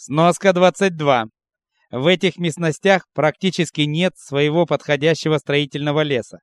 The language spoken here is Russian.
Сноска 22. В этих местностях практически нет своего подходящего строительного леса.